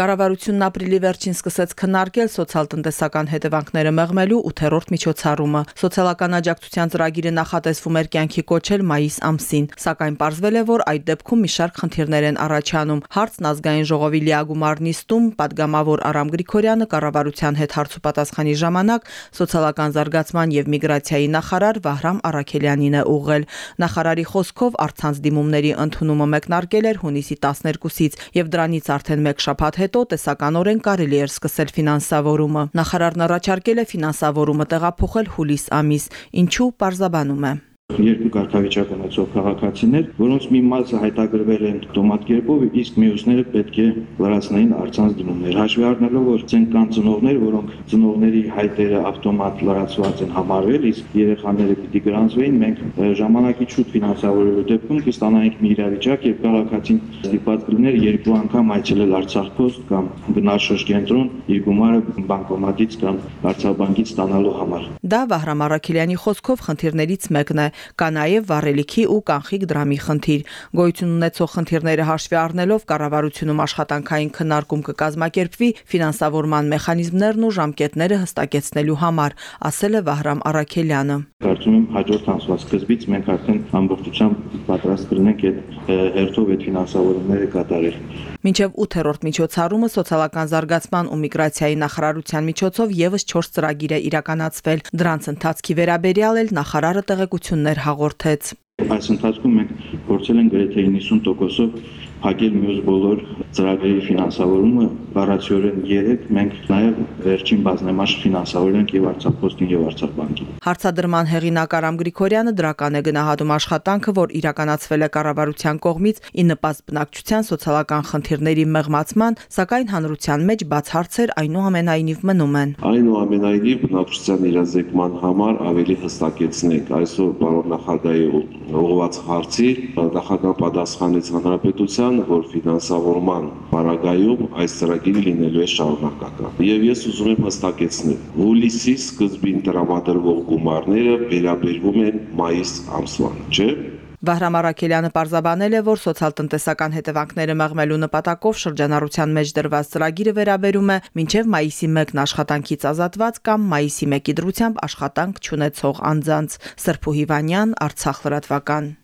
Կառավարությունն ապրիլի վերջին սկսեց քննարկել սոցիալ-տնտեսական հետևանքները մեղմելու 8-րդ միջոցառումը։ Սոցիալական աջակցության ծրագիրը նախատեսվում էր կյանքի կոչել մայիս ամսին, սակայն պարզվել է, որ այդ դեպքում մի շարք խնդիրներ են առաջանում։ Հարցն ազգային ժողովի լիագումար նիստում падգամավոր Արամ Գրիգորյանը կառավարության հետ հարցուպատասխանի ժամանակ սոցիալական զարգացման եւ միգրացիայի նախարար Վահրամ Արաքելյանին է ուղղել։ Նախարարի խոսքով առցանց դիմումների ընդունումը մեկնարկել էր հունիսի 12-ից եւ դրանից արդեն մեկ շաբաթ հետ հետո տեսականորեն կարելի էր սկսել ֆինանսավորումը։ Նախարարն առաջարկել է ֆինանսավորումը տեղափոխել հուլիս ամիս, ինչու պարզաբանում է երկու կարգավիճակ ունեցող քաղաքացիներ, որոնց մի մասը հայտագրվել են դոմատ կերպով, իսկ մյուսները պետք է լրացնային արցանց դիմումներ։ Հաշվի առնելով, որ ցեն կան ծնողներ, որոնք ծնողների հայտերը ավտոմատ լրացված են համարվել, իսկ երեխաները պիտի գրանցվեին, մենք ժամանակի շուտ ֆինանսավորելու դեպքում կստանայինք մի իրավիճակ, երբ քաղաքացին ստիպված կլիներ երկու անգամ այցելել Արցախ post կամ գնալ շրջենտրոն իր գումարը բանկոմատից կամ Արցախ բանկից ստանալու համար։ Դա Վահրամ Արաքելյանի խոսքով խնդիրներից մեկն է, Կա նաև վառելիքի ու կանխիկ դրամի խնդիր։ Գոյություն ունեցող խնդիրները հաշվի առնելով կառավարությունում աշխատանքային քննարկում կկազմակերպվի ֆինանսավորման մեխանիզմներն ու ժամկետները հստակեցնելու համար, ասել է Վահրամ Արաքելյանը։ Կարծում եմ հաջորդ ամսվա սկզբից մենք արդեն ամբողջությամբ պատրաստ կլինենք այդ հերթով այդ ֆինանսավորումները կատարել։ Մինչև 8-րդ միջոցառումը սոցիալական զարգացման ու միգրացիայի նախարարության միջոցով եւս 4 ծրագիր է իրականացվել։ Դրանց ընթացքի վերաբերյալ էլ նախարարը տեղեկություններ հաղորդեց։ Այս ընթացքում մենք փորձել ենք գրեթե 90%-ով հագել մյուս բոլոր ծրագրերի ֆինանսավորումը բառացիորեն 3 մենք նաև վերջին բազմամաշ ֆինանսավորել ենք եւ Արցախ Պոստին եւ Արցախ բանկին։ Հարցադրման հեղինակ Արամ Գրիգորյանը դրական է գնահատում աշխատանքը, որ իրականացվել է կառավարության կողմից ի նպաստ բնակչության սոցիալական խնդիրների մեղմացման, սակայն հանրության մեջ բաց հարցեր այնուամենայնիվ մնում են։ Այնուամենայնիվ բնակչության իրազեկման համար ավելի հստակեցնենք այսօր պարոն նախագահի ուղղված հարցի նախագահ պատասխանեց հանրապետության, որ ֆինանսավորման բարագայում այս ծրագիրը լինելու է շարունակական։ Եվ ես ուզում եմ հստակեցնել, հուլիսի սկզբին տրամադրվող գումարները վերաբերվում են մայիս ամսվան, չէ՞ Վահրամ Արաքելյանը պարզաբանել է, որ սոցիալ-տնտեսական հետևանքները մեղմելու նպատակով շրջանառության մեջ դրված ծրագիրը վերաբերում է մինչև մայիսի 1-ն աշխատանքից ազատված կամ մայիսի 1-ի դրությամբ աշխատանք չունեցող անձանց։ Սրփու Հիվանյան, Արցախ լրատվական։